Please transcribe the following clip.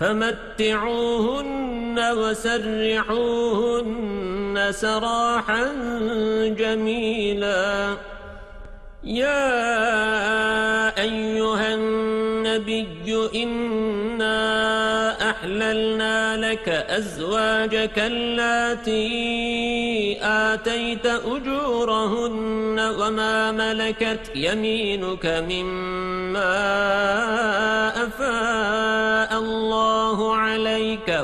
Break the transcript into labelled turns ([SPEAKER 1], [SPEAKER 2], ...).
[SPEAKER 1] فمتعوهن وسرحوهن سراحا جميلا. يا أيها النبي إنا أحللنا لك أزواجك التي آتيت أجورهن وما ملكت يمينك مما عليك